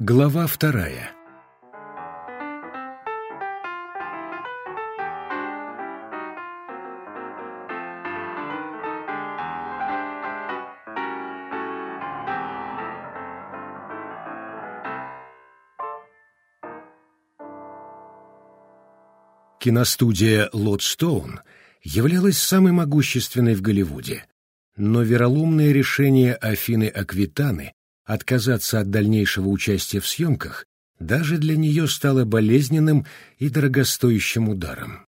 Глава вторая. Киностудия «Лотстоун» являлась самой могущественной в Голливуде, но вероломное решение Афины Аквитаны отказаться от дальнейшего участия в съемках даже для нее стало болезненным и дорогостоящим ударом.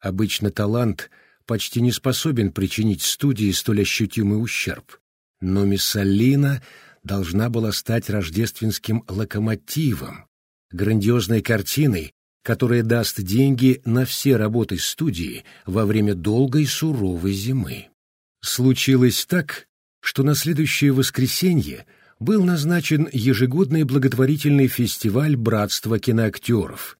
Обычно талант почти не способен причинить студии столь ощутимый ущерб, но Миссалина должна была стать рождественским локомотивом, грандиозной картиной, которая даст деньги на все работы студии во время долгой суровой зимы. Случилось так, что на следующее воскресенье был назначен ежегодный благотворительный фестиваль «Братство киноактеров»,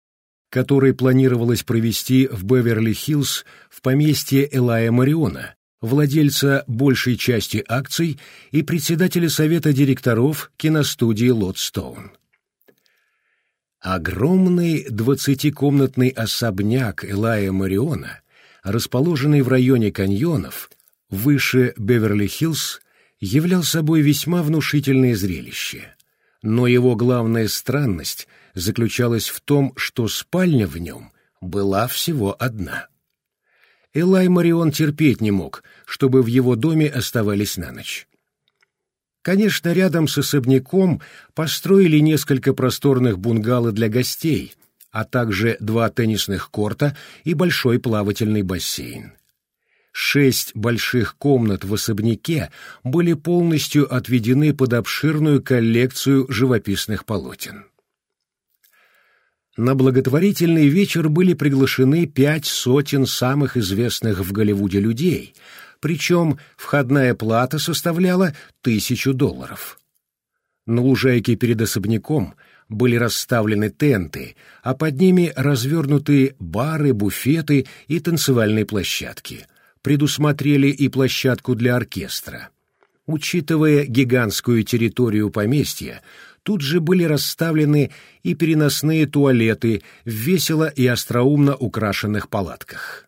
который планировалось провести в Беверли-Хиллз в поместье Элая Мариона, владельца большей части акций и председателя совета директоров киностудии «Лотстоун». Огромный двадцатикомнатный особняк Элая Мариона, расположенный в районе каньонов, выше Беверли-Хиллз, являл собой весьма внушительное зрелище. Но его главная странность заключалась в том, что спальня в нем была всего одна. Элай Марион терпеть не мог, чтобы в его доме оставались на ночь. Конечно, рядом с особняком построили несколько просторных бунгало для гостей, а также два теннисных корта и большой плавательный бассейн. Шесть больших комнат в особняке были полностью отведены под обширную коллекцию живописных полотен. На благотворительный вечер были приглашены пять сотен самых известных в Голливуде людей, причем входная плата составляла тысячу долларов. На лужайке перед особняком были расставлены тенты, а под ними развернуты бары, буфеты и танцевальные площадки — предусмотрели и площадку для оркестра. Учитывая гигантскую территорию поместья, тут же были расставлены и переносные туалеты в весело и остроумно украшенных палатках.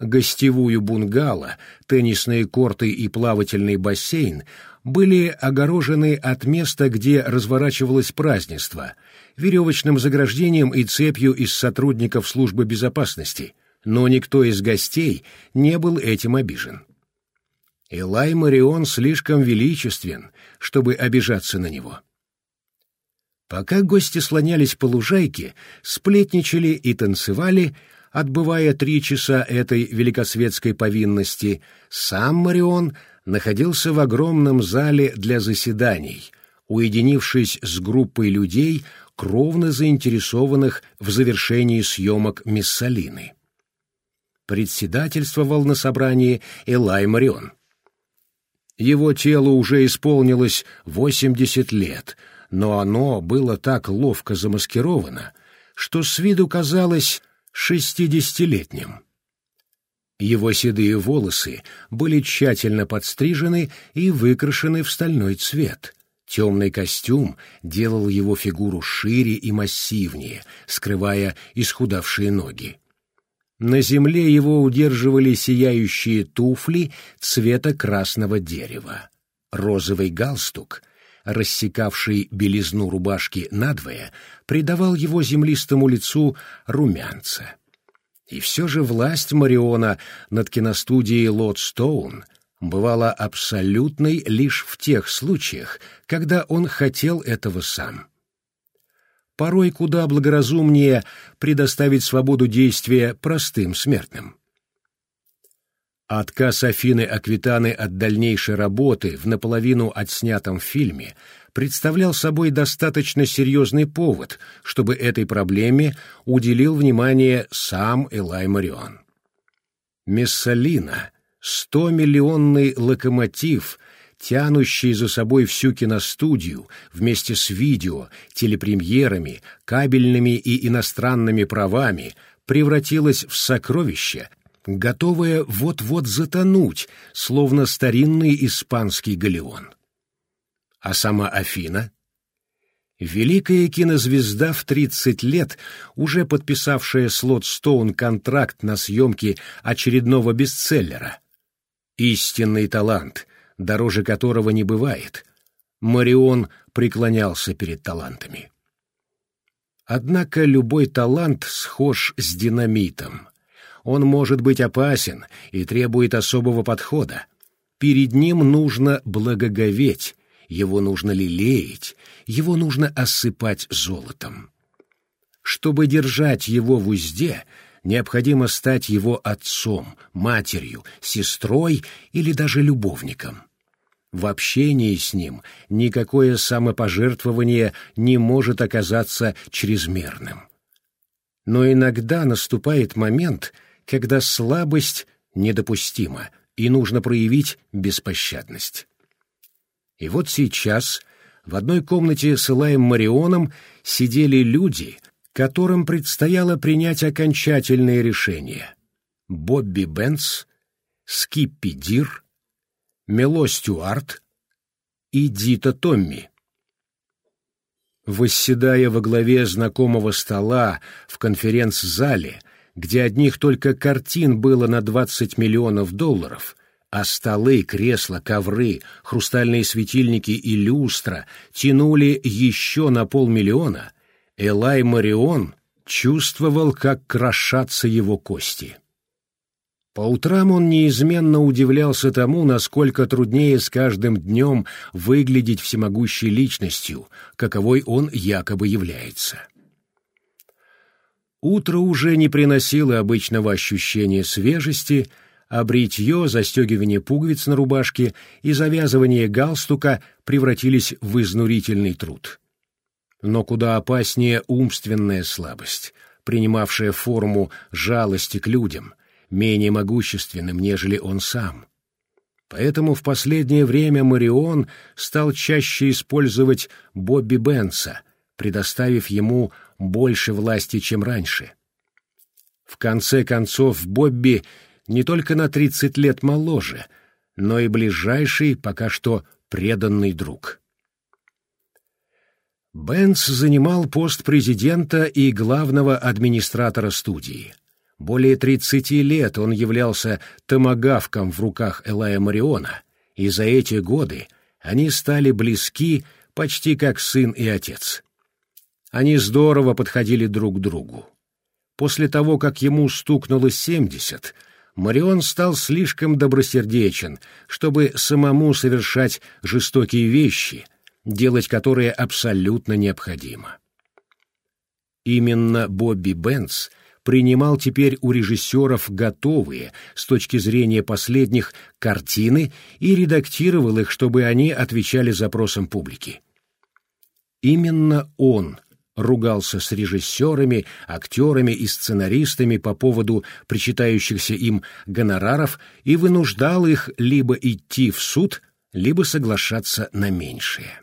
Гостевую бунгало, теннисные корты и плавательный бассейн были огорожены от места, где разворачивалось празднество, веревочным заграждением и цепью из сотрудников службы безопасности — но никто из гостей не был этим обижен. Элай Марион слишком величествен, чтобы обижаться на него. Пока гости слонялись по лужайке, сплетничали и танцевали, отбывая три часа этой великосветской повинности, сам Марион находился в огромном зале для заседаний, уединившись с группой людей, кровно заинтересованных в завершении съемок Миссалины председательствовал на собрании Элай Марион. Его телу уже исполнилось 80 лет, но оно было так ловко замаскировано, что с виду казалось шестидесятилетним. Его седые волосы были тщательно подстрижены и выкрашены в стальной цвет. Темный костюм делал его фигуру шире и массивнее, скрывая исхудавшие ноги. На земле его удерживали сияющие туфли цвета красного дерева. Розовый галстук, рассекавший белизну рубашки надвое, придавал его землистому лицу румянца. И все же власть Мариона над киностудией «Лотстоун» бывала абсолютной лишь в тех случаях, когда он хотел этого сам порой куда благоразумнее предоставить свободу действия простым смертным. Отказ Афины Аквитаны от дальнейшей работы в наполовину отснятом фильме представлял собой достаточно серьезный повод, чтобы этой проблеме уделил внимание сам Элай Марион. Мессалина, сто-миллионный локомотив — тянущий за собой всю киностудию вместе с видео, телепремьерами, кабельными и иностранными правами, превратилась в сокровище, готовое вот-вот затонуть, словно старинный испанский галеон. А сама Афина? Великая кинозвезда в 30 лет, уже подписавшая с Лотстоун контракт на съемки очередного бестселлера. Истинный талант, дороже которого не бывает. Марион преклонялся перед талантами. Однако любой талант схож с динамитом. Он может быть опасен и требует особого подхода. Перед ним нужно благоговеть, его нужно лелеять, его нужно осыпать золотом. Чтобы держать его в узде, необходимо стать его отцом, матерью, сестрой или даже любовником. В общении с ним никакое самопожертвование не может оказаться чрезмерным. Но иногда наступает момент, когда слабость недопустима, и нужно проявить беспощадность. И вот сейчас в одной комнате с Элаем Марионом сидели люди, которым предстояло принять окончательное решение. Бобби Бенц, Скиппи Дир, Мело Стюарт и Дита Томми. Восседая во главе знакомого стола в конференц-зале, где одних только картин было на 20 миллионов долларов, а столы, кресла, ковры, хрустальные светильники и люстра тянули еще на полмиллиона, Элай Марион чувствовал, как крошатся его кости. По утрам он неизменно удивлялся тому, насколько труднее с каждым днем выглядеть всемогущей личностью, каковой он якобы является. Утро уже не приносило обычного ощущения свежести, а бритье, застегивание пуговиц на рубашке и завязывание галстука превратились в изнурительный труд. Но куда опаснее умственная слабость, принимавшая форму жалости к людям, менее могущественным, нежели он сам. Поэтому в последнее время Марион стал чаще использовать Бобби Бенса, предоставив ему больше власти, чем раньше. В конце концов, Бобби не только на 30 лет моложе, но и ближайший, пока что преданный друг. Бенц занимал пост президента и главного администратора студии. Более 30 лет он являлся томогавком в руках Элая Мариона, и за эти годы они стали близки почти как сын и отец. Они здорово подходили друг к другу. После того, как ему стукнуло семьдесят, Марион стал слишком добросердечен, чтобы самому совершать жестокие вещи, делать которые абсолютно необходимо. Именно Бобби Бенц принимал теперь у режиссеров готовые, с точки зрения последних, картины и редактировал их, чтобы они отвечали запросам публики. Именно он — ругался с режиссерами, актерами и сценаристами по поводу причитающихся им гонораров и вынуждал их либо идти в суд, либо соглашаться на меньшее.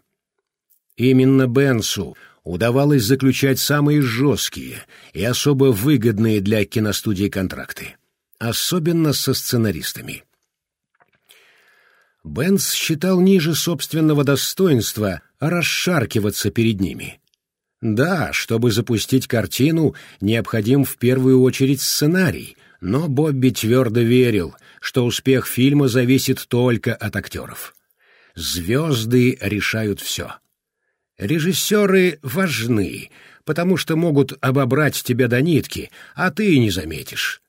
Именно Бенсу удавалось заключать самые жесткие и особо выгодные для киностудии контракты, особенно со сценаристами. Бенс считал ниже собственного достоинства расшаркиваться перед ними, да, чтобы запустить картину, необходим в первую очередь сценарий, но Бобби твердо верил, что успех фильма зависит только от актеров. Звезды решают все. Режиссеры важны, потому что могут обобрать тебя до нитки, а ты и не заметишь.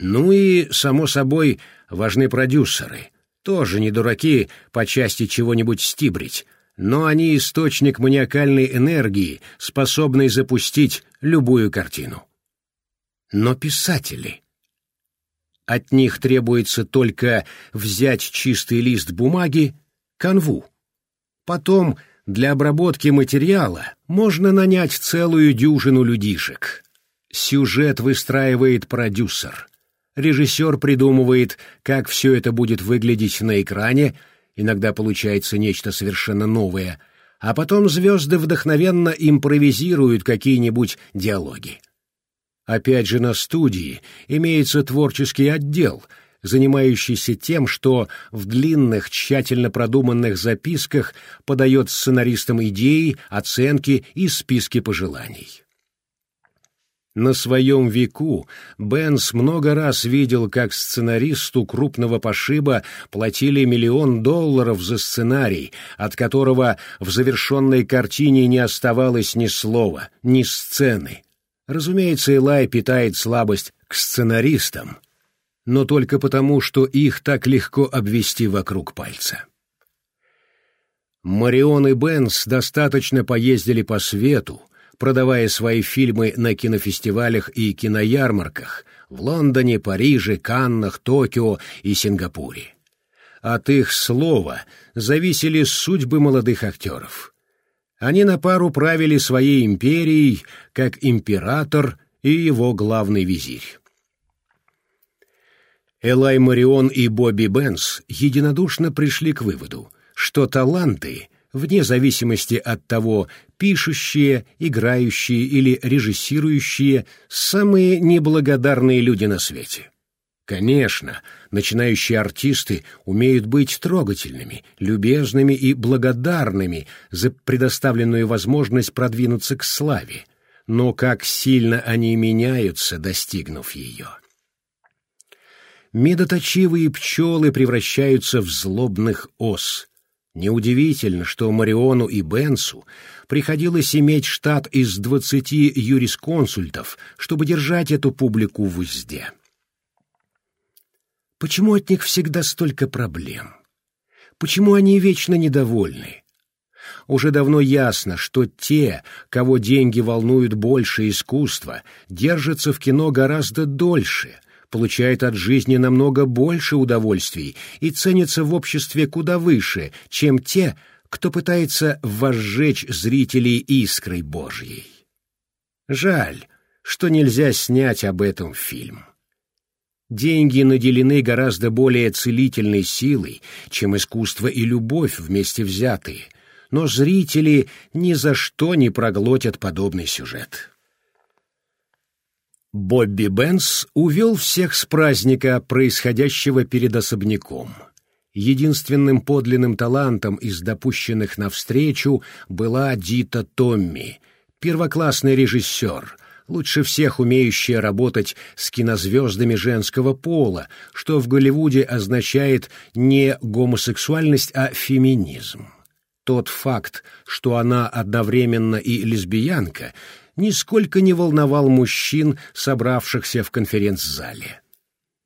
Ну и, само собой, важны продюсеры. Тоже не дураки по части чего-нибудь стибрить, но они источник маниакальной энергии, способный запустить любую картину. Но писатели... От них требуется только взять чистый лист бумаги, канву. Потом для обработки материала можно нанять целую дюжину людишек. Сюжет выстраивает продюсер. Режиссер придумывает, как все это будет выглядеть на экране, иногда получается нечто совершенно новое, а потом звезды вдохновенно импровизируют какие-нибудь диалоги. Опять же, на студии имеется творческий отдел, занимающийся тем, что в длинных, тщательно продуманных записках подает сценаристам идеи, оценки и списки пожеланий. На своем веку Бенс много раз видел, как сценаристу крупного пошиба платили миллион долларов за сценарий, от которого в завершенной картине не оставалось ни слова, ни сцены. Разумеется, Элай питает слабость к сценаристам, но только потому, что их так легко обвести вокруг пальца. Марион и Бенс достаточно поездили по свету, продавая свои фильмы на кинофестивалях и киноярмарках в Лондоне, Париже, Каннах, Токио и Сингапуре. От их слова зависели судьбы молодых актеров. Они на пару правили своей империей, как император и его главный визирь. Элай Марион и Бобби Бенс единодушно пришли к выводу, что таланты — вне зависимости от того, пишущие, играющие или режиссирующие, самые неблагодарные люди на свете. Конечно, начинающие артисты умеют быть трогательными, любезными и благодарными за предоставленную возможность продвинуться к славе, но как сильно они меняются, достигнув ее. Медоточивые пчелы превращаются в злобных ос, Неудивительно, что Мариону и Бенсу приходилось иметь штат из двадцати юрисконсультов, чтобы держать эту публику в узде. Почему от них всегда столько проблем? Почему они вечно недовольны? Уже давно ясно, что те, кого деньги волнуют больше искусства, держатся в кино гораздо дольше — получает от жизни намного больше удовольствий и ценится в обществе куда выше, чем те, кто пытается возжечь зрителей искрой Божьей. Жаль, что нельзя снять об этом фильм. Деньги наделены гораздо более целительной силой, чем искусство и любовь вместе взятые, но зрители ни за что не проглотят подобный сюжет. Бобби Бенс увел всех с праздника, происходящего перед особняком. Единственным подлинным талантом из допущенных навстречу была Дита Томми, первоклассный режиссер, лучше всех умеющая работать с кинозвездами женского пола, что в Голливуде означает не гомосексуальность, а феминизм. Тот факт, что она одновременно и лесбиянка, нисколько не волновал мужчин, собравшихся в конференц-зале.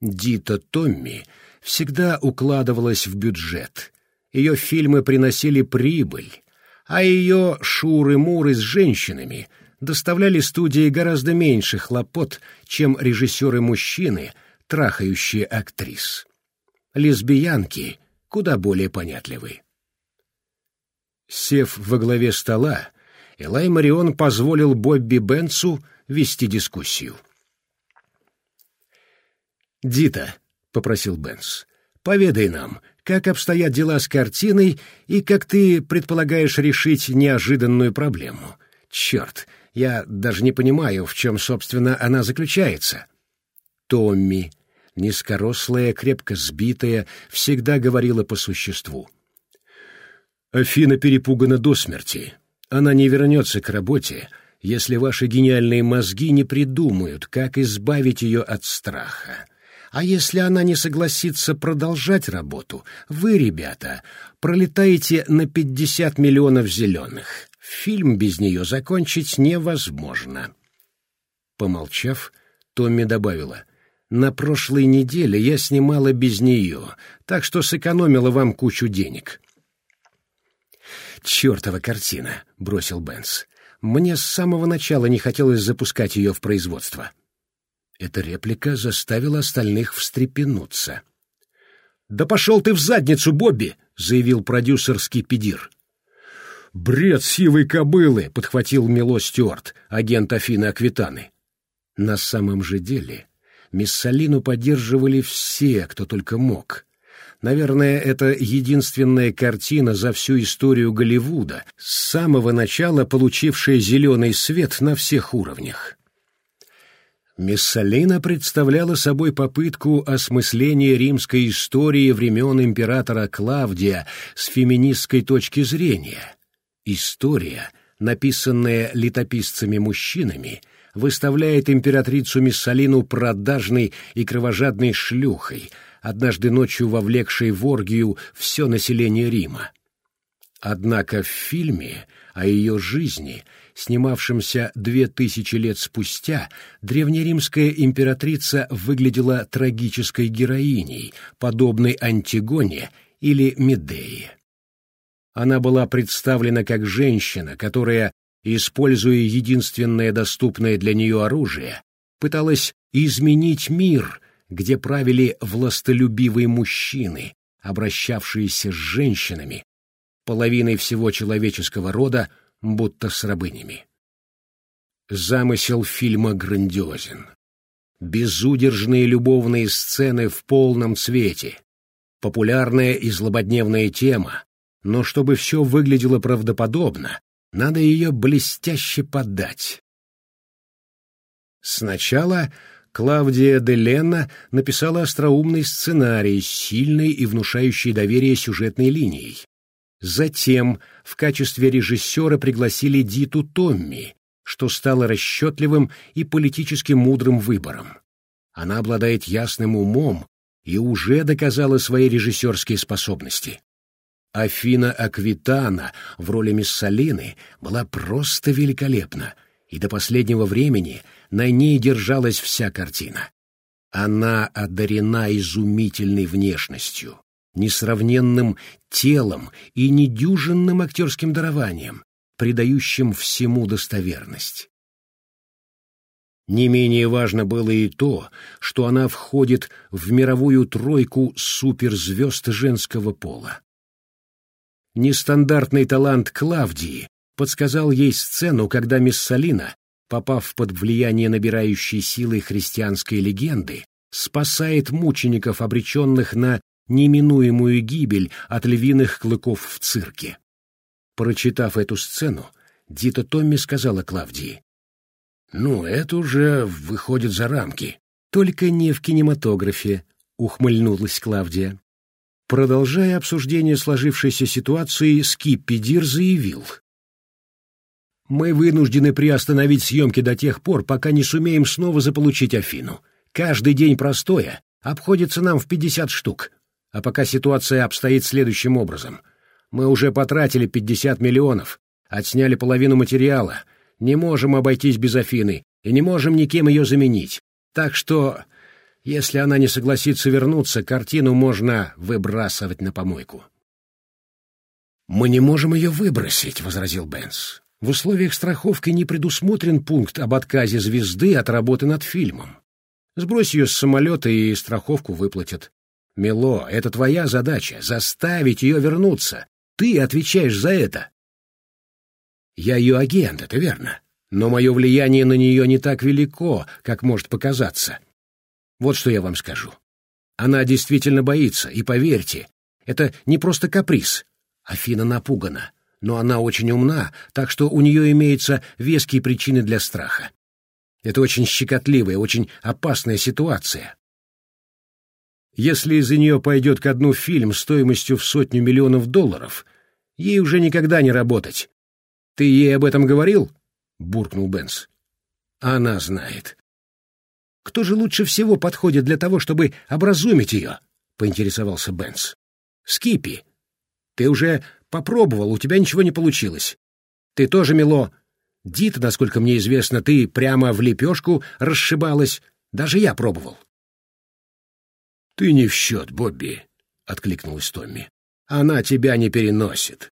Дита Томми всегда укладывалась в бюджет. Ее фильмы приносили прибыль, а ее шуры-муры с женщинами доставляли студии гораздо меньше хлопот, чем режиссеры-мужчины, трахающие актрис. Лесбиянки куда более понятливы. Сев во главе стола, Элай Марион позволил Бобби Бенцу вести дискуссию. «Дита», — попросил Бенц, — «поведай нам, как обстоят дела с картиной и как ты предполагаешь решить неожиданную проблему. Черт, я даже не понимаю, в чем, собственно, она заключается». Томми, низкорослая, крепко сбитая, всегда говорила по существу. «Афина перепугана до смерти. Она не вернется к работе, если ваши гениальные мозги не придумают, как избавить ее от страха. А если она не согласится продолжать работу, вы, ребята, пролетаете на пятьдесят миллионов зеленых. Фильм без нее закончить невозможно. Помолчав, Томми добавила, «На прошлой неделе я снимала без нее, так что сэкономила вам кучу денег. «Чертова картина!» — бросил Бенс. «Мне с самого начала не хотелось запускать ее в производство». Эта реплика заставила остальных встрепенуться. «Да пошел ты в задницу, Бобби!» — заявил продюсерский педир. «Бред сивой кобылы!» — подхватил Мило Стюарт, агент Афины Аквитаны. На самом же деле Миссалину поддерживали все, кто только мог. Наверное, это единственная картина за всю историю Голливуда, с самого начала получившая зеленый свет на всех уровнях. Миссалина представляла собой попытку осмысления римской истории времен императора Клавдия с феминистской точки зрения. История, написанная летописцами-мужчинами, выставляет императрицу Миссалину продажной и кровожадной шлюхой, однажды ночью вовлекшей в оргию все население Рима. Однако в фильме о ее жизни – снимавшемся две тысячи лет спустя, древнеримская императрица выглядела трагической героиней, подобной Антигоне или Медее. Она была представлена как женщина, которая, используя единственное доступное для нее оружие, пыталась изменить мир, где правили властолюбивые мужчины, обращавшиеся с женщинами, половиной всего человеческого рода, будто с рабынями. Замысел фильма грандиозен. Безудержные любовные сцены в полном цвете. Популярная и злободневная тема, но чтобы все выглядело правдоподобно, надо ее блестяще подать. Сначала Клавдия де Лена написала остроумный сценарий с сильной и внушающей доверие сюжетной линией. Затем в качестве режиссера пригласили Диту Томми, что стало расчетливым и политически мудрым выбором. Она обладает ясным умом и уже доказала свои режиссерские способности. Афина Аквитана в роли Миссалины была просто великолепна, и до последнего времени на ней держалась вся картина. Она одарена изумительной внешностью, несравненным телом и недюжинным актерским дарованием, придающим всему достоверность. Не менее важно было и то, что она входит в мировую тройку суперзвезд женского пола. Нестандартный талант Клавдии подсказал ей сцену, когда мисс Салина, попав под влияние набирающей силы христианской легенды, спасает мучеников, обреченных на неминуемую гибель от львиных клыков в цирке. Прочитав эту сцену, Дита Томми сказала Клавдии, «Ну, это уже выходит за рамки». «Только не в кинематографе», — ухмыльнулась Клавдия. Продолжая обсуждение сложившейся ситуации, Скиппи Дир заявил. «Мы вынуждены приостановить съемки до тех пор, пока не сумеем снова заполучить Афину. Каждый день простоя обходится нам в пятьдесят штук. А пока ситуация обстоит следующим образом. Мы уже потратили 50 миллионов, отсняли половину материала, не можем обойтись без Афины и не можем никем ее заменить. Так что, если она не согласится вернуться, картину можно выбрасывать на помойку. «Мы не можем ее выбросить», — возразил Бенс. «В условиях страховки не предусмотрен пункт об отказе звезды от работы над фильмом. Сбрось ее с самолета и страховку выплатят. Мило, это твоя задача — заставить ее вернуться. Ты отвечаешь за это. Я ее агент, это верно. Но мое влияние на нее не так велико, как может показаться. Вот что я вам скажу. Она действительно боится, и поверьте, это не просто каприз. Афина напугана, но она очень умна, так что у нее имеются веские причины для страха. Это очень щекотливая, очень опасная ситуация. Если из-за нее пойдет ко дну фильм стоимостью в сотню миллионов долларов, ей уже никогда не работать. Ты ей об этом говорил? — буркнул Бенс. Она знает. Кто же лучше всего подходит для того, чтобы образумить ее? — поинтересовался Бенс. Скипи. Ты уже попробовал, у тебя ничего не получилось. Ты тоже, Мило. Дита, насколько мне известно, ты прямо в лепешку расшибалась. Даже я пробовал. «Ты не в счет, Бобби», — откликнулась Томми. «Она тебя не переносит».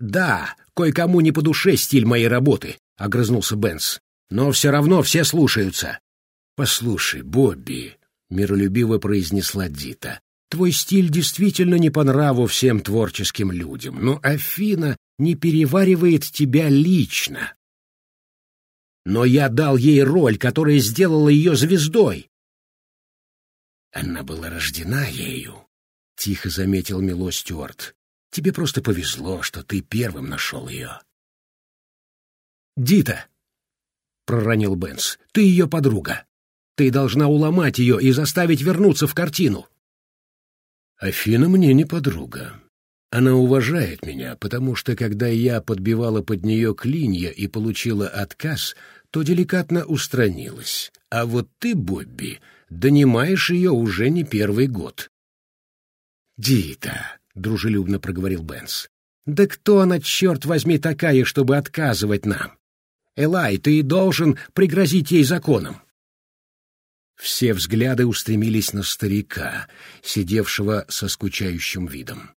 «Да, кое-кому не по душе стиль моей работы», — огрызнулся Бенс. «Но все равно все слушаются». «Послушай, Бобби», — миролюбиво произнесла Дита, «твой стиль действительно не по нраву всем творческим людям, но Афина не переваривает тебя лично». «Но я дал ей роль, которая сделала ее звездой», она была рождена ею, — тихо заметил Мило Стюарт. Тебе просто повезло, что ты первым нашел ее. Дита, проронил Бенс. «Ты ее подруга. Ты должна уломать ее и заставить вернуться в картину». «Афина мне не подруга. Она уважает меня, потому что, когда я подбивала под нее клинья и получила отказ, то деликатно устранилась. А вот ты, Бобби, донимаешь ее уже не первый год». «Дита», — дружелюбно проговорил Бенс, — «да кто она, черт возьми, такая, чтобы отказывать нам? Элай, ты должен пригрозить ей законом. Все взгляды устремились на старика, сидевшего со скучающим видом.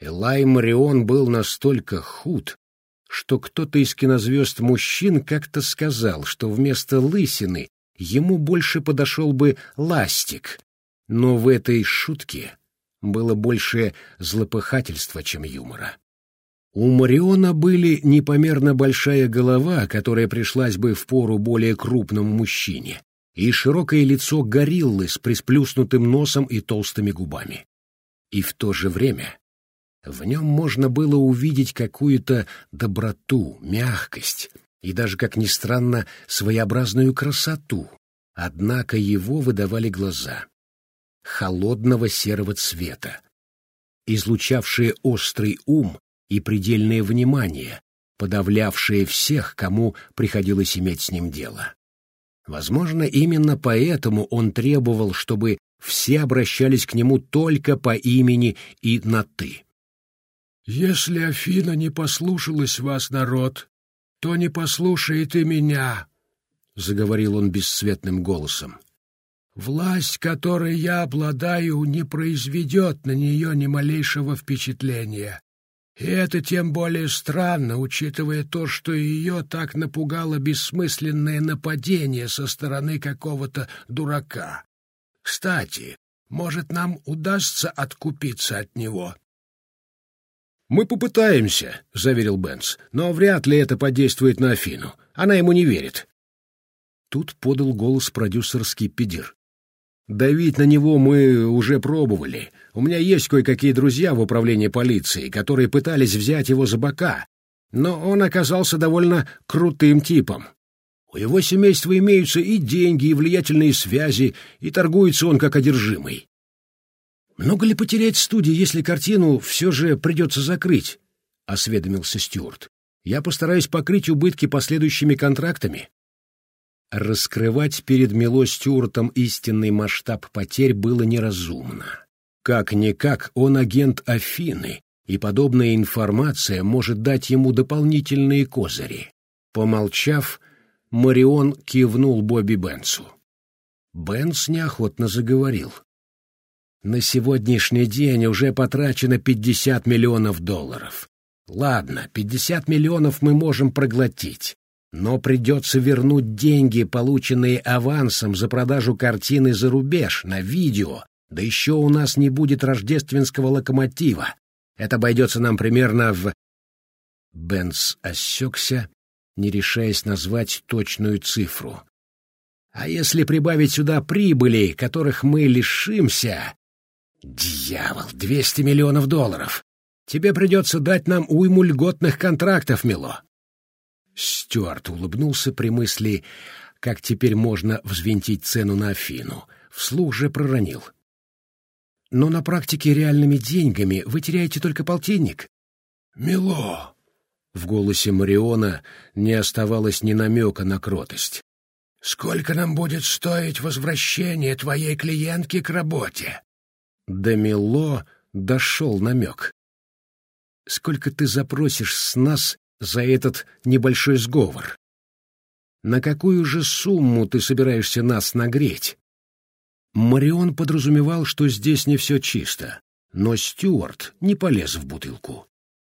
Элай Марион был настолько худ, что кто-то из кинозвезд мужчин как-то сказал, что вместо лысины ему больше подошел бы ластик, но в этой шутке было больше злопыхательства, чем юмора. У Мариона были непомерно большая голова, которая пришлась бы в пору более крупному мужчине, и широкое лицо гориллы с присплюснутым носом и толстыми губами. И в то же время в нем можно было увидеть какую-то доброту, мягкость и даже, как ни странно, своеобразную красоту. Однако его выдавали глаза холодного серого цвета, излучавшие острый ум и предельное внимание, подавлявшее всех, кому приходилось иметь с ним дело. Возможно, именно поэтому он требовал, чтобы все обращались к нему только по имени и на «ты». «Если Афина не послушалась вас, народ, то не послушает и меня», — заговорил он бесцветным голосом. «Власть, которой я обладаю, не произведет на нее ни малейшего впечатления. И это тем более странно, учитывая то, что ее так напугало бессмысленное нападение со стороны какого-то дурака. Кстати, может, нам удастся откупиться от него? «Мы попытаемся», — заверил Бенс, — «но вряд ли это подействует на Афину. Она ему не верит». Тут подал голос продюсерский педир. Давить на него мы уже пробовали. У меня есть кое-какие друзья в управлении полиции, которые пытались взять его за бока, но он оказался довольно крутым типом. У его семейства имеются и деньги, и влиятельные связи, и торгуется он как одержимый. «Много ли потерять студии, если картину все же придется закрыть?» — осведомился Стюарт. «Я постараюсь покрыть убытки последующими контрактами». Раскрывать перед Мило истинный масштаб потерь было неразумно. Как-никак он агент Афины, и подобная информация может дать ему дополнительные козыри. Помолчав, Марион кивнул Бобби Бенсу. Бенс неохотно заговорил. «На сегодняшний день уже потрачено 50 миллионов долларов. Ладно, 50 миллионов мы можем проглотить. Но придется вернуть деньги, полученные авансом за продажу картины за рубеж, на видео, да еще у нас не будет рождественского локомотива. Это обойдется нам примерно в... Бенц осекся, не решаясь назвать точную цифру. А если прибавить сюда прибыли, которых мы лишимся... Дьявол, двести миллионов долларов! Тебе придется дать нам уйму льготных контрактов, Мило. Стюарт улыбнулся при мысли, как теперь можно взвинтить цену на Афину. Вслух же проронил. «Но на практике реальными деньгами вы теряете только полтинник». «Мило!» В голосе Мариона не оставалось ни намека на кротость. «Сколько нам будет стоить возвращение твоей клиентки к работе?» До Мило дошел намек. «Сколько ты запросишь с нас за этот небольшой сговор. На какую же сумму ты собираешься нас нагреть? Марион подразумевал, что здесь не все чисто, но Стюарт не полез в бутылку.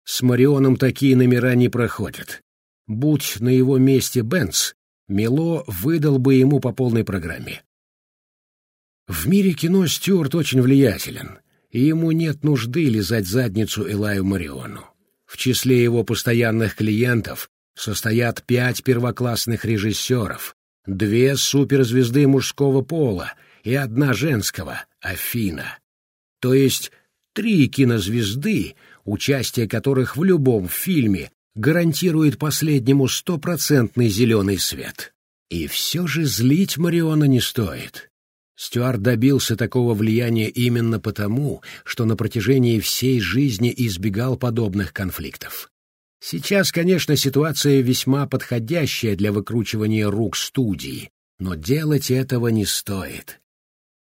С Марионом такие номера не проходят. Будь на его месте Бенц, Мело выдал бы ему по полной программе. В мире кино Стюарт очень влиятелен, и ему нет нужды лизать задницу Элаю Мариону. В числе его постоянных клиентов состоят пять первоклассных режиссеров, две суперзвезды мужского пола и одна женского — Афина. То есть три кинозвезды, участие которых в любом фильме гарантирует последнему стопроцентный зеленый свет. И все же злить Мариона не стоит. Стюарт добился такого влияния именно потому, что на протяжении всей жизни избегал подобных конфликтов. Сейчас, конечно, ситуация весьма подходящая для выкручивания рук студии, но делать этого не стоит.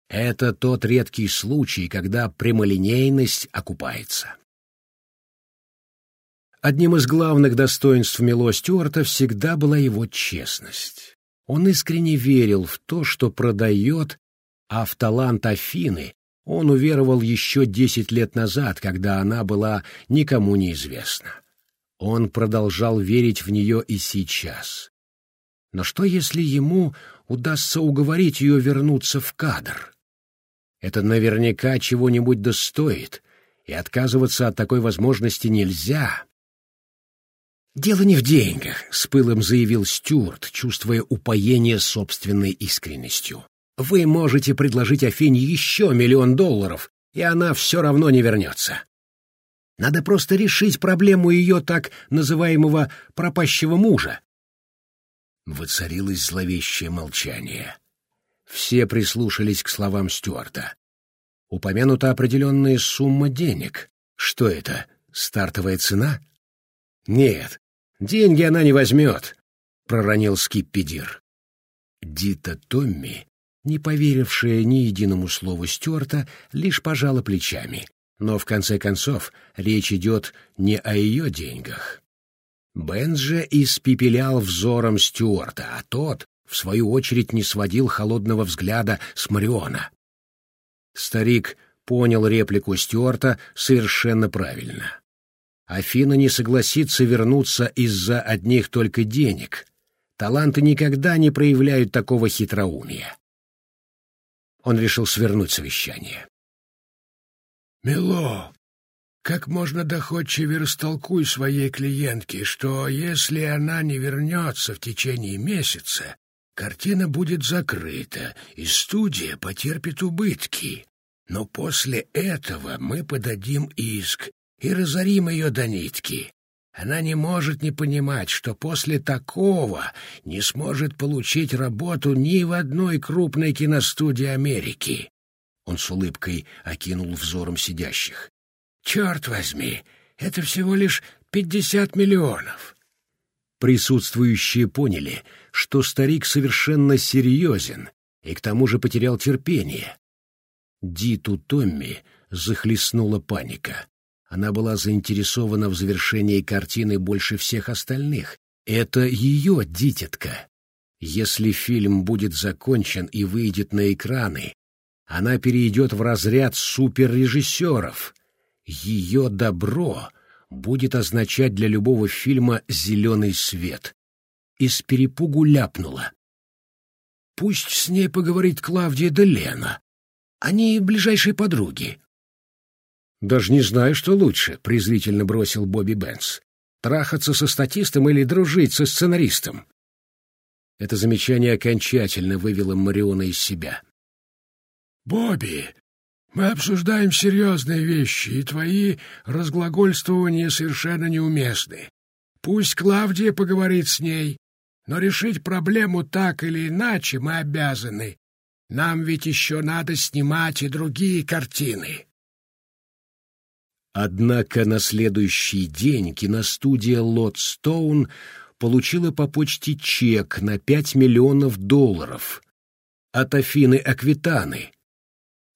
Это тот редкий случай, когда прямолинейность окупается. Одним из главных достоинств Мило Стюарта всегда была его честность. Он искренне верил в то, что продает а в талант Афины он уверовал еще десять лет назад, когда она была никому неизвестна. Он продолжал верить в нее и сейчас. Но что, если ему удастся уговорить ее вернуться в кадр? Это наверняка чего-нибудь достоит, и отказываться от такой возможности нельзя. «Дело не в деньгах», — с пылом заявил Стюарт, чувствуя упоение собственной искренностью. Вы можете предложить Афине еще миллион долларов, и она все равно не вернется. Надо просто решить проблему ее так называемого пропащего мужа. Воцарилось зловещее молчание. Все прислушались к словам Стюарта. Упомянута определенная сумма денег. Что это, стартовая цена? Нет, деньги она не возьмет, — проронил Скиппидир. Дита Томми не поверившая ни единому слову Стюарта, лишь пожала плечами. Но в конце концов речь идет не о ее деньгах. Бен же испепелял взором Стюарта, а тот, в свою очередь, не сводил холодного взгляда с Мариона. Старик понял реплику Стюарта совершенно правильно. Афина не согласится вернуться из-за одних только денег. Таланты никогда не проявляют такого хитроумия он решил свернуть совещание. «Мило, как можно доходчивее растолкуй своей клиентке, что если она не вернется в течение месяца, картина будет закрыта, и студия потерпит убытки. Но после этого мы подадим иск и разорим ее до нитки. Она не может не понимать, что после такого не сможет получить работу ни в одной крупной киностудии Америки. Он с улыбкой окинул взором сидящих. «Черт возьми, это всего лишь пятьдесят миллионов!» Присутствующие поняли, что старик совершенно серьезен и к тому же потерял терпение. Диту Томми захлестнула паника. Она была заинтересована в завершении картины больше всех остальных. Это ее дитятка. Если фильм будет закончен и выйдет на экраны, она перейдет в разряд суперрежиссеров. Ее добро будет означать для любого фильма зеленый свет. Из перепугу ляпнула. Пусть с ней поговорит Клавдия де Лена. Они ближайшие подруги. «Даже не знаю, что лучше», — презрительно бросил Бобби Бенс. «Трахаться со статистом или дружить со сценаристом?» Это замечание окончательно вывело Мариона из себя. «Бобби, мы обсуждаем серьезные вещи, и твои разглагольствования совершенно неуместны. Пусть Клавдия поговорит с ней, но решить проблему так или иначе мы обязаны. Нам ведь еще надо снимать и другие картины». Однако на следующий день киностудия «Лотстоун» получила по почте чек на пять миллионов долларов от Афины Аквитаны.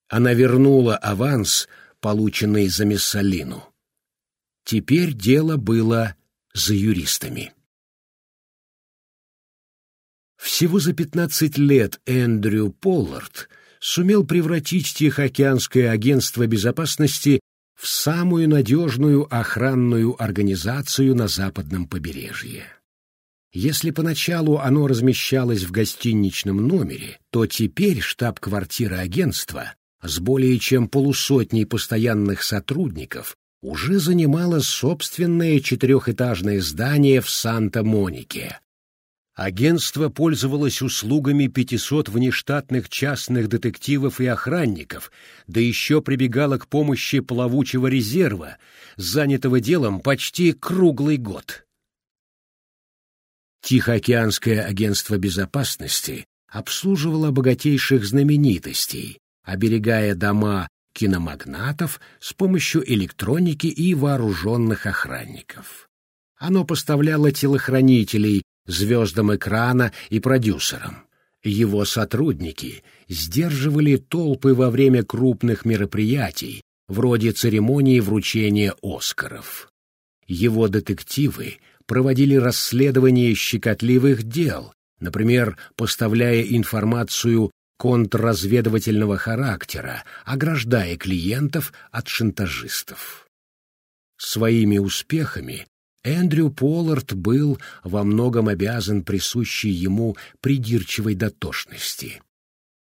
Она вернула аванс, полученный за Мессалину. Теперь дело было за юристами. Всего за пятнадцать лет Эндрю Поллард сумел превратить Тихоокеанское агентство безопасности в самую надежную охранную организацию на западном побережье. Если поначалу оно размещалось в гостиничном номере, то теперь штаб-квартира агентства с более чем полусотней постоянных сотрудников уже занимала собственное четырехэтажное здание в Санта-Монике, Агентство пользовалось услугами 500 внештатных частных детективов и охранников, да еще прибегало к помощи плавучего резерва, занятого делом почти круглый год. Тихоокеанское агентство безопасности обслуживало богатейших знаменитостей, оберегая дома киномагнатов с помощью электроники и вооруженных охранников. Оно поставляло телохранителей звездам экрана и продюсерам. Его сотрудники сдерживали толпы во время крупных мероприятий, вроде церемонии вручения «Оскаров». Его детективы проводили расследование щекотливых дел, например, поставляя информацию контрразведывательного характера, ограждая клиентов от шантажистов. Своими успехами Эндрю Поллард был во многом обязан присущей ему придирчивой дотошности.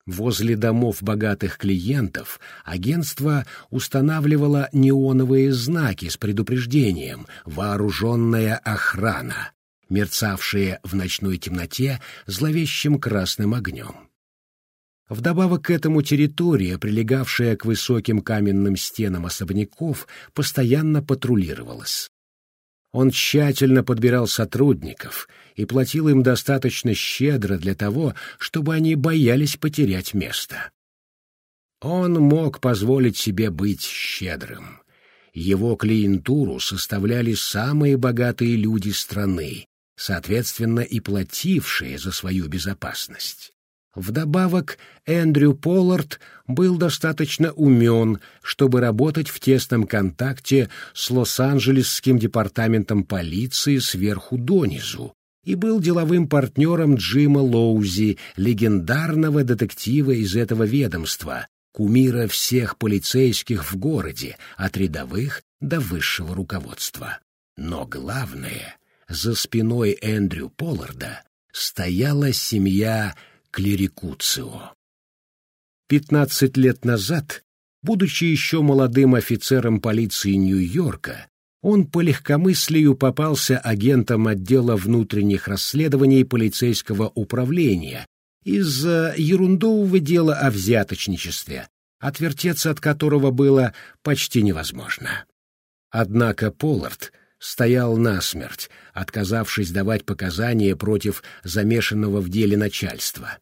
Возле домов богатых клиентов агентство устанавливало неоновые знаки с предупреждением «Вооруженная охрана», мерцавшие в ночной темноте зловещим красным огнем. Вдобавок к этому территория, прилегавшая к высоким каменным стенам особняков, постоянно патрулировалась. Он тщательно подбирал сотрудников и платил им достаточно щедро для того, чтобы они боялись потерять место. Он мог позволить себе быть щедрым. Его клиентуру составляли самые богатые люди страны, соответственно и платившие за свою безопасность. Вдобавок, Эндрю Поллард был достаточно умен, чтобы работать в тесном контакте с Лос-Анджелесским департаментом полиции сверху донизу и был деловым партнером Джима Лоузи, легендарного детектива из этого ведомства, кумира всех полицейских в городе, от рядовых до высшего руководства. Но главное, за спиной Эндрю Полларда стояла семья Клерикуцио. Пятнадцать лет назад, будучи еще молодым офицером полиции Нью-Йорка, он по легкомыслию попался агентом отдела внутренних расследований полицейского управления из-за ерундового дела о взяточничестве, отвертеться от которого было почти невозможно. Однако Поллард стоял насмерть, отказавшись давать показания против замешанного в деле начальства.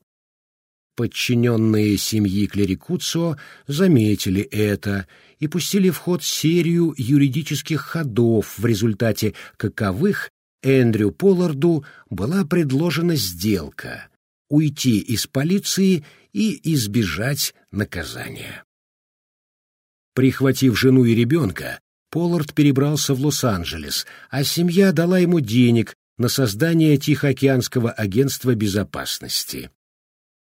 Подчиненные семьи Клерикуцио заметили это и пустили в ход серию юридических ходов, в результате каковых Эндрю Полларду была предложена сделка — уйти из полиции и избежать наказания. Прихватив жену и ребенка, Поллард перебрался в Лос-Анджелес, а семья дала ему денег на создание Тихоокеанского агентства безопасности.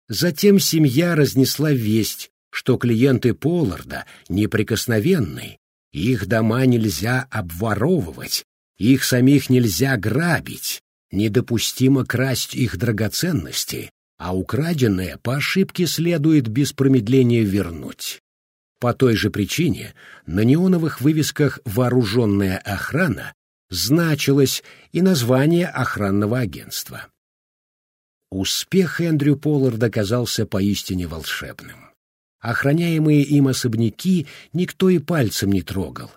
Затем семья разнесла весть, что клиенты Полларда неприкосновенны, их дома нельзя обворовывать, их самих нельзя грабить, недопустимо красть их драгоценности, а украденное по ошибке следует без промедления вернуть. По той же причине на неоновых вывесках «Вооруженная охрана» значилось и название охранного агентства. Успех Эндрю Полларда казался поистине волшебным. Охраняемые им особняки никто и пальцем не трогал.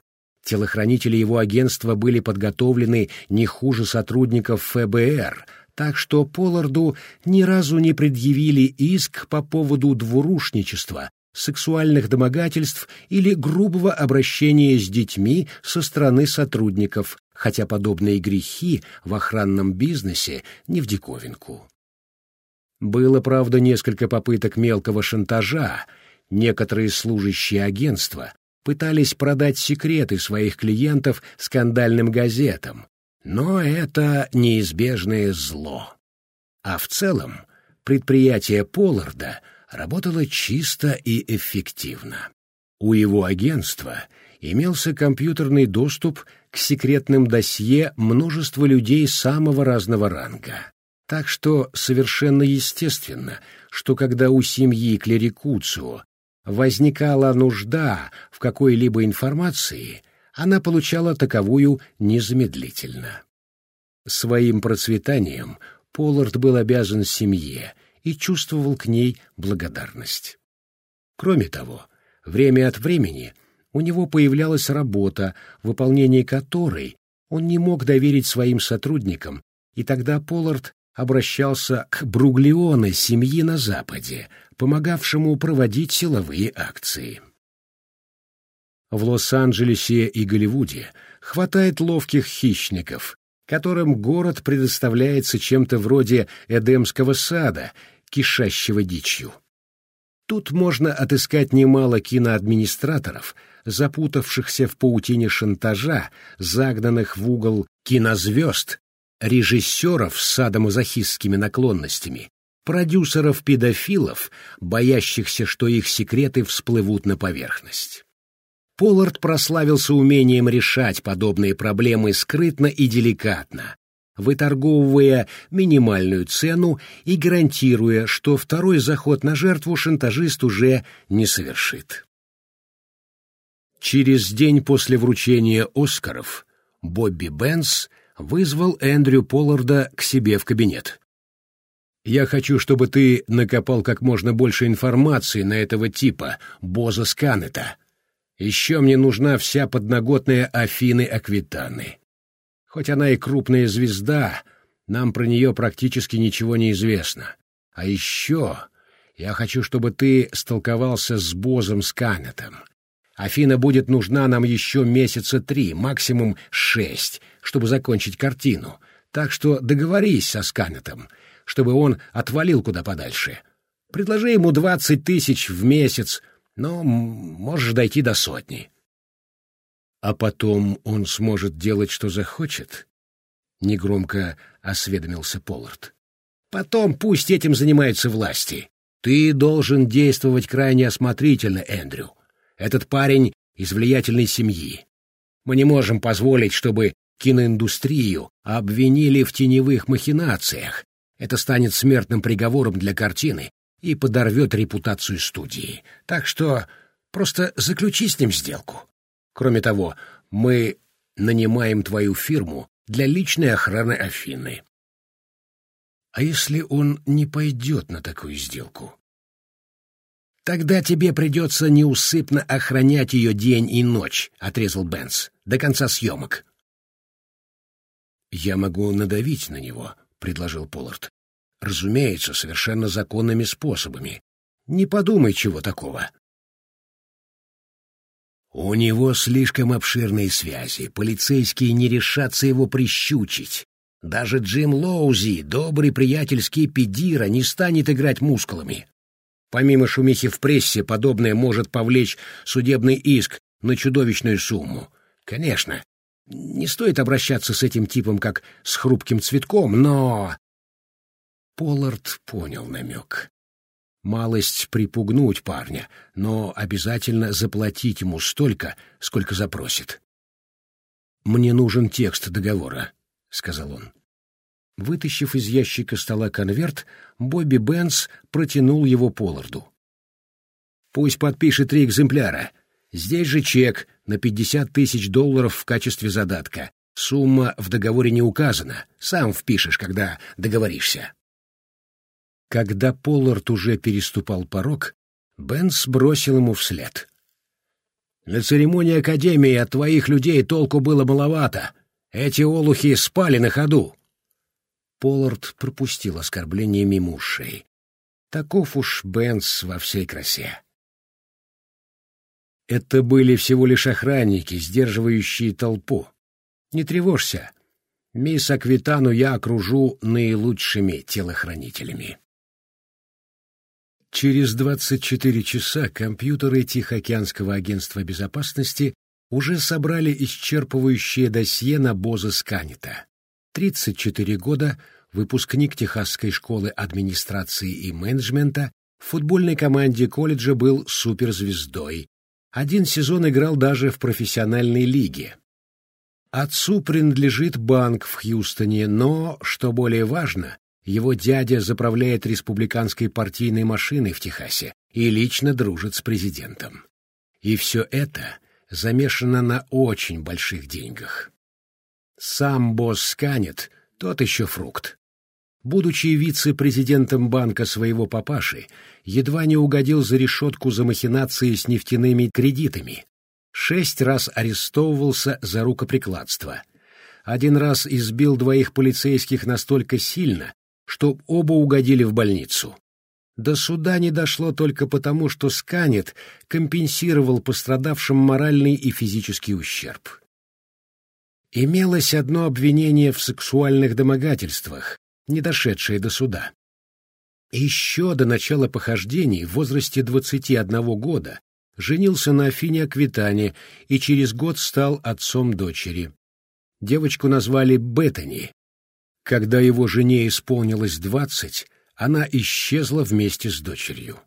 Телохранители его агентства были подготовлены не хуже сотрудников ФБР, так что Полларду ни разу не предъявили иск по поводу двурушничества, сексуальных домогательств или грубого обращения с детьми со стороны сотрудников, хотя подобные грехи в охранном бизнесе не в диковинку. Было, правда, несколько попыток мелкого шантажа. Некоторые служащие агентства пытались продать секреты своих клиентов скандальным газетам, но это неизбежное зло. А в целом предприятие Полларда работало чисто и эффективно. У его агентства имелся компьютерный доступ к секретным досье множества людей самого разного ранга. Так что совершенно естественно, что когда у семьи Клерикуцио возникала нужда в какой-либо информации, она получала таковую незамедлительно. Своим процветанием Поллард был обязан семье и чувствовал к ней благодарность. Кроме того, время от времени у него появлялась работа, выполнение которой он не мог доверить своим сотрудникам И тогда Поллард обращался к Бруглеоне семьи на Западе, помогавшему проводить силовые акции. В Лос-Анджелесе и Голливуде хватает ловких хищников, которым город предоставляется чем-то вроде Эдемского сада, кишащего дичью. Тут можно отыскать немало киноадминистраторов, запутавшихся в паутине шантажа, загнанных в угол кинозвезд, режиссеров с садомазохистскими наклонностями, продюсеров-педофилов, боящихся, что их секреты всплывут на поверхность. Поллард прославился умением решать подобные проблемы скрытно и деликатно, выторговывая минимальную цену и гарантируя, что второй заход на жертву шантажист уже не совершит. Через день после вручения «Оскаров» Бобби Бенс вызвал Эндрю Полларда к себе в кабинет. «Я хочу, чтобы ты накопал как можно больше информации на этого типа, Боза Сканета», еще мне нужна вся подноготная Афины Аквитаны. Хоть она и крупная звезда, нам про нее практически ничего не известно. А еще я хочу, чтобы ты столковался с Бозом Сканетом. Афина будет нужна нам еще месяца три, максимум шесть, чтобы закончить картину. Так что договорись со Сканетом, чтобы он отвалил куда подальше. Предложи ему двадцать тысяч в месяц — но можешь дойти до сотни. А потом он сможет делать, что захочет? Негромко осведомился Поллард. Потом пусть этим занимаются власти. Ты должен действовать крайне осмотрительно, Эндрю. Этот парень из влиятельной семьи. Мы не можем позволить, чтобы киноиндустрию обвинили в теневых махинациях. Это станет смертным приговором для картины, и подорвет репутацию студии. Так что просто заключи с ним сделку. Кроме того, мы нанимаем твою фирму для личной охраны Афины. А если он не пойдет на такую сделку? Тогда тебе придется неусыпно охранять ее день и ночь, — отрезал Бенс, — до конца съемок. Я могу надавить на него, — предложил Поллард. Разумеется, совершенно законными способами. Не подумай чего такого. У него слишком обширные связи, полицейские не решатся его прищучить. Даже Джим Лоузи, добрый приятельский педира, не станет играть мускулами. Помимо шумихи в прессе, подобное может повлечь судебный иск на чудовищную сумму. Конечно, не стоит обращаться с этим типом как с хрупким цветком, но Поллард понял намек. Малость припугнуть парня, но обязательно заплатить ему столько, сколько запросит. «Мне нужен текст договора», — сказал он. Вытащив из ящика стола конверт, Бобби Бенс протянул его Полларду. «Пусть подпишет три экземпляра. Здесь же чек на пятьдесят тысяч долларов в качестве задатка. Сумма в договоре не указана. Сам впишешь, когда договоришься». Когда Поллард уже переступал порог, Бенс бросил ему вслед. «На церемонии Академии от твоих людей толку было маловато. Эти олухи спали на ходу». Поллард пропустил оскорбление мимо ушей. Таков уж Бенс во всей красе. Это были всего лишь охранники, сдерживающие толпу. Не тревожься. Мисс Аквитану я окружу наилучшими телохранителями. Через 24 часа компьютеры Тихоокеанского агентства безопасности уже собрали исчерпывающее досье на Боза Сканета. 34 года, выпускник Техасской школы администрации и менеджмента, в футбольной команде колледжа был суперзвездой. Один сезон играл даже в профессиональной лиге. Отцу принадлежит банк в Хьюстоне, но, что более важно, его дядя заправляет республиканской партийной машиной в Техасе и лично дружит с президентом. И все это замешано на очень больших деньгах. Сам босс Сканет — тот еще фрукт. Будучи вице-президентом банка своего папаши, едва не угодил за решетку за махинации с нефтяными кредитами. Шесть раз арестовывался за рукоприкладство — один раз избил двоих полицейских настолько сильно, что оба угодили в больницу. До суда не дошло только потому, что Сканет компенсировал пострадавшим моральный и физический ущерб. Имелось одно обвинение в сексуальных домогательствах, не дошедшее до суда. Еще до начала похождений в возрасте 21 года женился на Афине Аквитане и через год стал отцом дочери. Девочку назвали Беттани. Когда его жене исполнилось двадцать, она исчезла вместе с дочерью.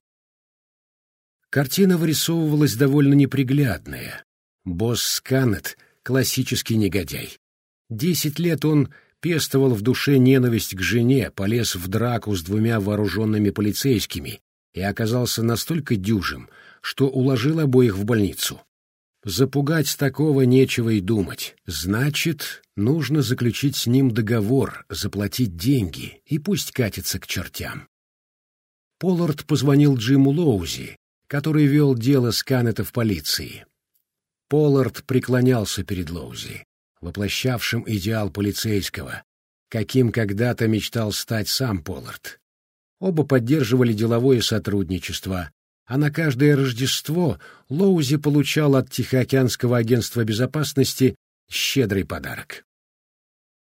Картина вырисовывалась довольно неприглядная. Босс Сканет — классический негодяй. Десять лет он пестовал в душе ненависть к жене, полез в драку с двумя вооруженными полицейскими и оказался настолько дюжим, что уложил обоих в больницу. Запугать такого нечего и думать. Значит, нужно заключить с ним договор, заплатить деньги, и пусть катится к чертям. Поллард позвонил Джиму Лоузи, который вел дело с Каннета в полиции. Поллард преклонялся перед Лоузи, воплощавшим идеал полицейского, каким когда-то мечтал стать сам Поллард. Оба поддерживали деловое сотрудничество, а на каждое Рождество Лоузи получал от Тихоокеанского агентства безопасности щедрый подарок.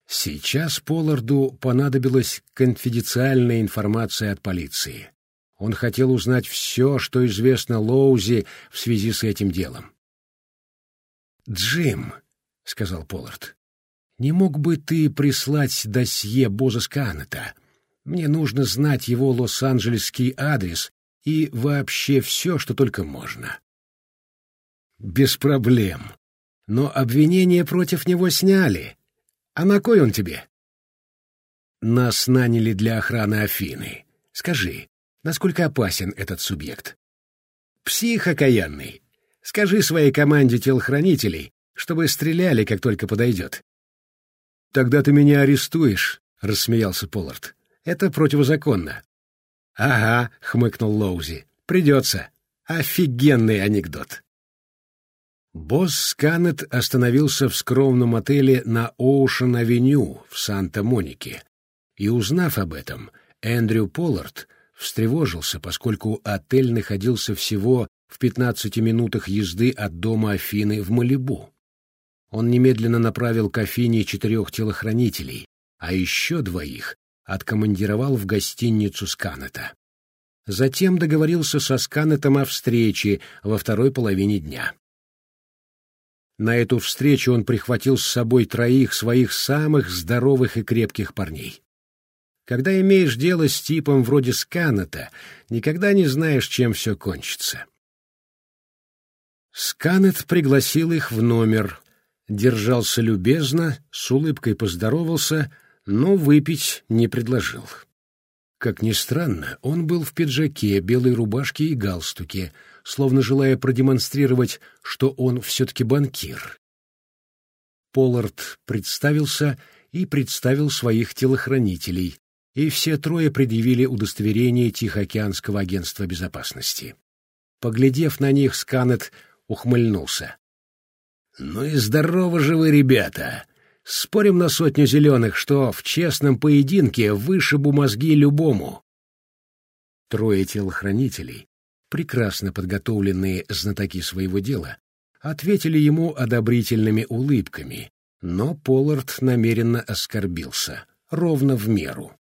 Сейчас Полларду понадобилась конфиденциальная информация от полиции. Он хотел узнать все, что известно Лоузи в связи с этим делом. «Джим», — сказал Поллард, — «не мог бы ты прислать досье Боза Сканета? Мне нужно знать его лос-анджелесский адрес и вообще все, что только можно. Без проблем. Но обвинение против него сняли. А на кой он тебе? Нас наняли для охраны Афины. Скажи, насколько опасен этот субъект? Псих окаянный. Скажи своей команде телохранителей, чтобы стреляли, как только подойдет. Тогда ты меня арестуешь, — рассмеялся Поллард. Это противозаконно. «Ага», — хмыкнул Лоузи, — «придется. Офигенный анекдот». Босс Сканет остановился в скромном отеле на Оушен-авеню в Санта-Монике, и, узнав об этом, Эндрю Поллард встревожился, поскольку отель находился всего в 15 минутах езды от дома Афины в Малибу. Он немедленно направил к Афине четырех телохранителей, а еще двоих откомандировал в гостиницу Сканета. Затем договорился со Сканетом о встрече во второй половине дня. На эту встречу он прихватил с собой троих своих самых здоровых и крепких парней. Когда имеешь дело с типом вроде Сканета, никогда не знаешь, чем все кончится. Сканет пригласил их в номер, держался любезно, с улыбкой поздоровался — но выпить не предложил. Как ни странно, он был в пиджаке, белой рубашке и галстуке, словно желая продемонстрировать, что он все-таки банкир. Поллард представился и представил своих телохранителей, и все трое предъявили удостоверение Тихоокеанского агентства безопасности. Поглядев на них, Сканет ухмыльнулся. «Ну и здорово же вы, ребята! Спорим на сотню зеленых, что в честном поединке вышибу мозги любому. Трое телохранителей, прекрасно подготовленные знатоки своего дела, ответили ему одобрительными улыбками, но Поллард намеренно оскорбился, ровно в меру.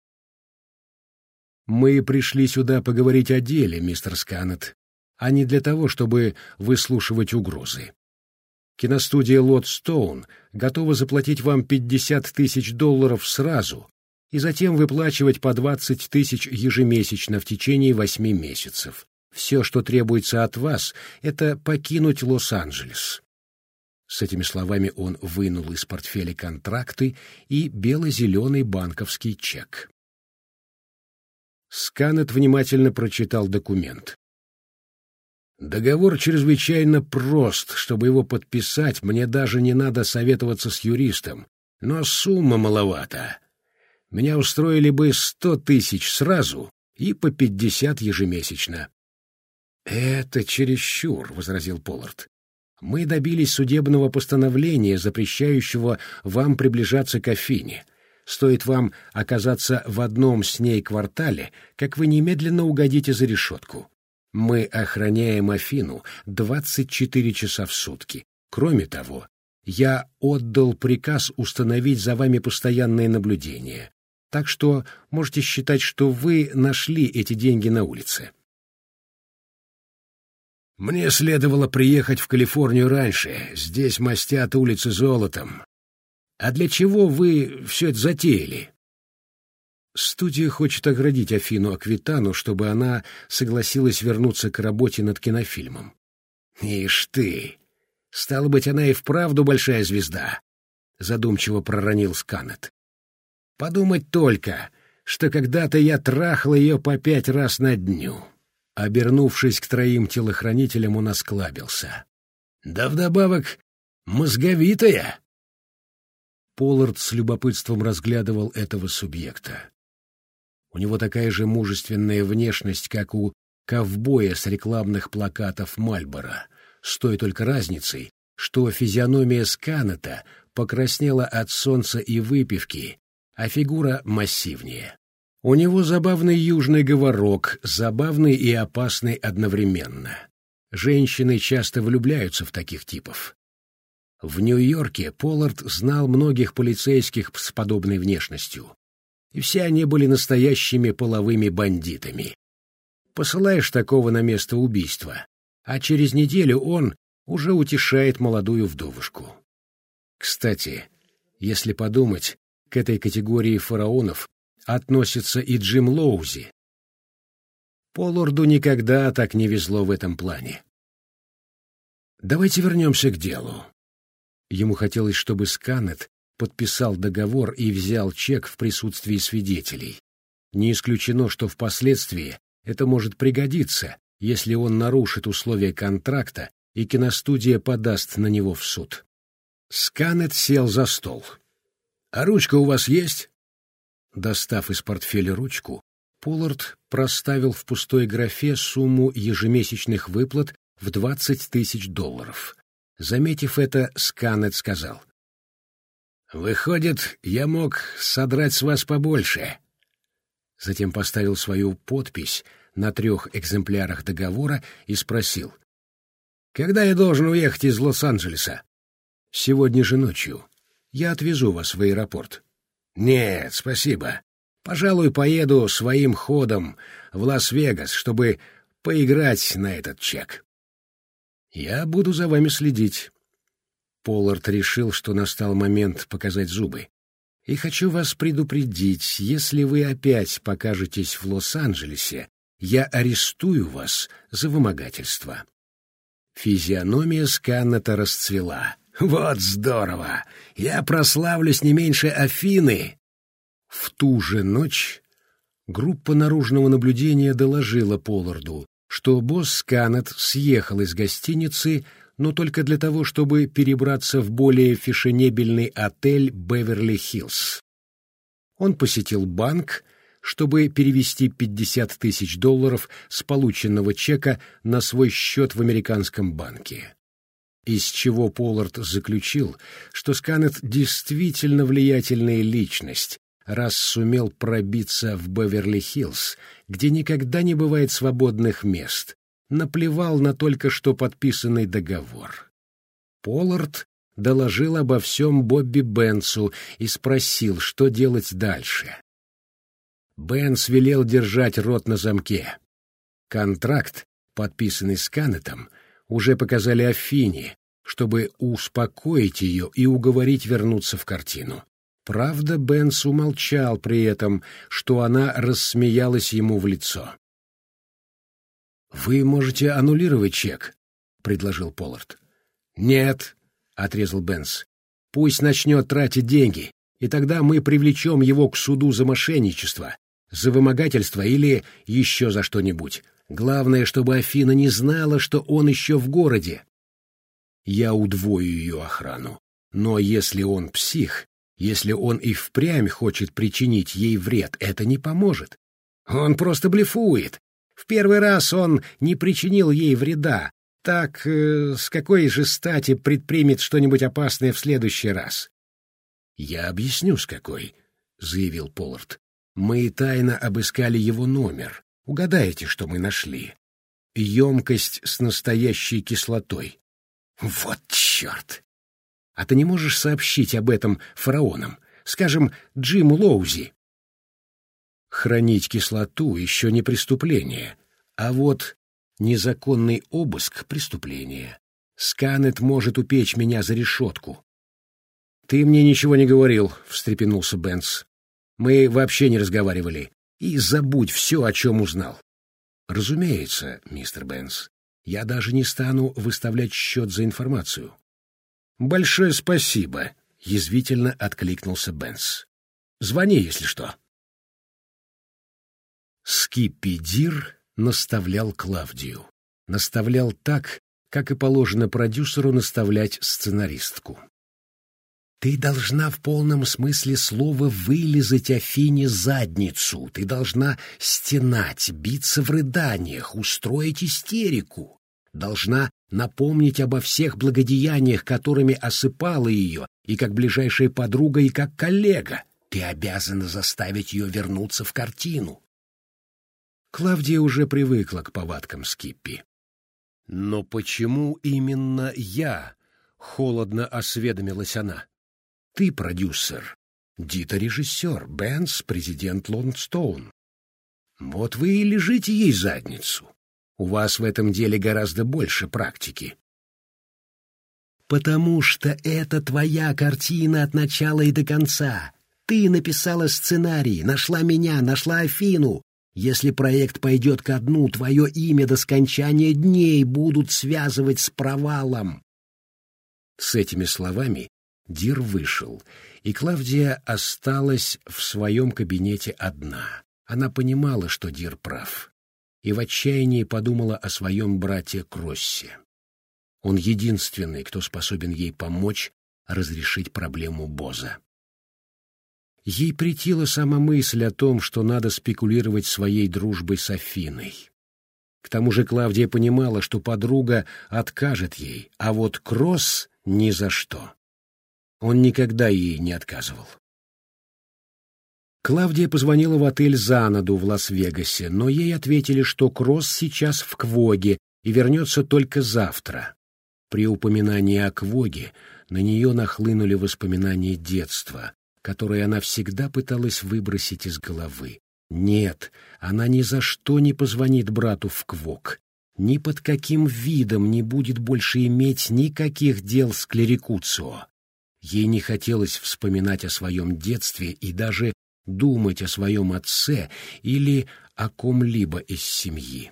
«Мы пришли сюда поговорить о деле, мистер Сканет, а не для того, чтобы выслушивать угрозы. Киностудия «Лотстоун» готова заплатить вам 50 тысяч долларов сразу и затем выплачивать по 20 тысяч ежемесячно в течение восьми месяцев. Все, что требуется от вас, это покинуть Лос-Анджелес. С этими словами он вынул из портфеля контракты и бело-зеленый банковский чек. Сканет внимательно прочитал документ. Договор чрезвычайно прост, чтобы его подписать, мне даже не надо советоваться с юристом, но сумма маловата. Меня устроили бы сто тысяч сразу и по пятьдесят ежемесячно. — Это чересчур, — возразил Поллард. Мы добились судебного постановления, запрещающего вам приближаться к Афине. Стоит вам оказаться в одном с ней квартале, как вы немедленно угодите за решетку. Мы охраняем Афину 24 часа в сутки. Кроме того, я отдал приказ установить за вами постоянное наблюдение. Так что можете считать, что вы нашли эти деньги на улице. Мне следовало приехать в Калифорнию раньше. Здесь мастят улицы золотом. А для чего вы все это затеяли? Студия хочет оградить Афину Аквитану, чтобы она согласилась вернуться к работе над кинофильмом. Ишь ты! Стало быть, она и вправду большая звезда, — задумчиво проронил Сканет. Подумать только, что когда-то я трахал ее по пять раз на дню. Обернувшись к троим телохранителям, он осклабился. Да вдобавок мозговитая. Поллард с любопытством разглядывал этого субъекта. У него такая же мужественная внешность, как у ковбоя с рекламных плакатов Мальбора, с той только разницей, что физиономия Сканета покраснела от солнца и выпивки, а фигура массивнее. У него забавный южный говорок, забавный и опасный одновременно. Женщины часто влюбляются в таких типов. В Нью-Йорке Поллард знал многих полицейских с подобной внешностью. И все они были настоящими половыми бандитами. Посылаешь такого на место убийства, а через неделю он уже утешает молодую вдовушку. Кстати, если подумать, к этой категории фараонов относится и Джим Лоузи. Полорду никогда так не везло в этом плане. Давайте вернемся к делу. Ему хотелось, чтобы Сканет подписал договор и взял чек в присутствии свидетелей. Не исключено, что впоследствии это может пригодиться, если он нарушит условия контракта и киностудия подаст на него в суд. Сканет сел за стол. «А ручка у вас есть?» Достав из портфеля ручку, Поллард проставил в пустой графе сумму ежемесячных выплат в двадцать тысяч долларов. Заметив это, Сканет сказал. «Выходит, я мог содрать с вас побольше». Затем поставил свою подпись на трех экземплярах договора и спросил. «Когда я должен уехать из Лос-Анджелеса?» «Сегодня же ночью. Я отвезу вас в аэропорт». «Нет, спасибо. Пожалуй, поеду своим ходом в Лас-Вегас, чтобы поиграть на этот чек». «Я буду за вами следить». Поллард решил, что настал момент показать зубы. «И хочу вас предупредить, если вы опять покажетесь в Лос-Анджелесе, я арестую вас за вымогательство». Физиономия Сканнета расцвела. Вот здорово! Я прославлюсь не меньше Афины!» В ту же ночь группа наружного наблюдения доложила Полларду, что босс Канет съехал из гостиницы, но только для того, чтобы перебраться в более фешенебельный отель «Беверли-Хиллз». Он посетил банк, чтобы перевести 50 тысяч долларов с полученного чека на свой счет в американском банке из чего Поллард заключил, что Сканет действительно влиятельная личность, раз сумел пробиться в Беверли-Хиллз, где никогда не бывает свободных мест, наплевал на только что подписанный договор. Поллард доложил обо всем Бобби Бенсу и спросил, что делать дальше. Бенс велел держать рот на замке. Контракт, подписанный с Канетом, уже показали Афине, чтобы успокоить ее и уговорить вернуться в картину. Правда, Бенс умолчал при этом, что она рассмеялась ему в лицо. «Вы можете аннулировать чек», — предложил Поллард. «Нет», — отрезал Бенс. «Пусть начнет тратить деньги, и тогда мы привлечем его к суду за мошенничество, за вымогательство или еще за что-нибудь. Главное, чтобы Афина не знала, что он еще в городе. Я удвою ее охрану. Но если он псих, если он и впрямь хочет причинить ей вред, это не поможет. Он просто блефует. В первый раз он не причинил ей вреда, Так э, с какой же стати предпримет что-нибудь опасное в следующий раз? Я объясню, с какой, заявил Поллард. Мы тайно обыскали его номер. Угадайте, что мы нашли. Емкость с настоящей кислотой. Вот черт! А ты не можешь сообщить об этом фараонам? Скажем, Джиму Лоузи? Хранить кислоту еще не преступление, а вот незаконный обыск — преступление. Сканет может упечь меня за решетку. «Ты мне ничего не говорил», — встрепенулся Бенц. «Мы вообще не разговаривали. И забудь все, о чем узнал». «Разумеется, мистер Бенц. Я даже не стану выставлять счет за информацию». «Большое спасибо», — язвительно откликнулся Бенц. «Звони, если что». Скиппи Дир наставлял Клавдию. Наставлял так, как и положено продюсеру наставлять сценаристку. Ты должна в полном смысле слова вылезать Афине задницу. Ты должна стенать, биться в рыданиях, устроить истерику. Должна напомнить обо всех благодеяниях, которыми осыпала ее, и как ближайшая подруга, и как коллега. Ты обязана заставить ее вернуться в картину. Клавдия уже привыкла к повадкам Скиппи. «Но почему именно я?» — холодно осведомилась она. «Ты продюсер, Дита режиссер, Бенс — президент Лондстоун. Вот вы и лежите ей задницу. У вас в этом деле гораздо больше практики». «Потому что это твоя картина от начала и до конца. Ты написала сценарий, нашла меня, нашла Афину, если проект пойдет ко дну, твое имя до скончания дней будут связывать с провалом. С этими словами Дир вышел, и Клавдия осталась в своем кабинете одна. Она понимала, что Дир прав, и в отчаянии подумала о своем брате Кроссе. Он единственный, кто способен ей помочь разрешить проблему Боза. Ей претила сама мысль о том, что надо спекулировать своей дружбой с Афиной. К тому же Клавдия понимала, что подруга откажет ей, а вот Кросс — ни за что. Он никогда ей не отказывал. Клавдия позвонила в отель «Занаду» в Лас-Вегасе, но ей ответили, что Кросс сейчас в Квоге и вернется только завтра. При упоминании о Квоге на нее нахлынули воспоминания детства, которые она всегда пыталась выбросить из головы. Нет, она ни за что не позвонит брату в Квок. Ни под каким видом не будет больше иметь никаких дел с клерикуцио. Ей не хотелось вспоминать о своем детстве и даже думать о своем отце или о ком-либо из семьи.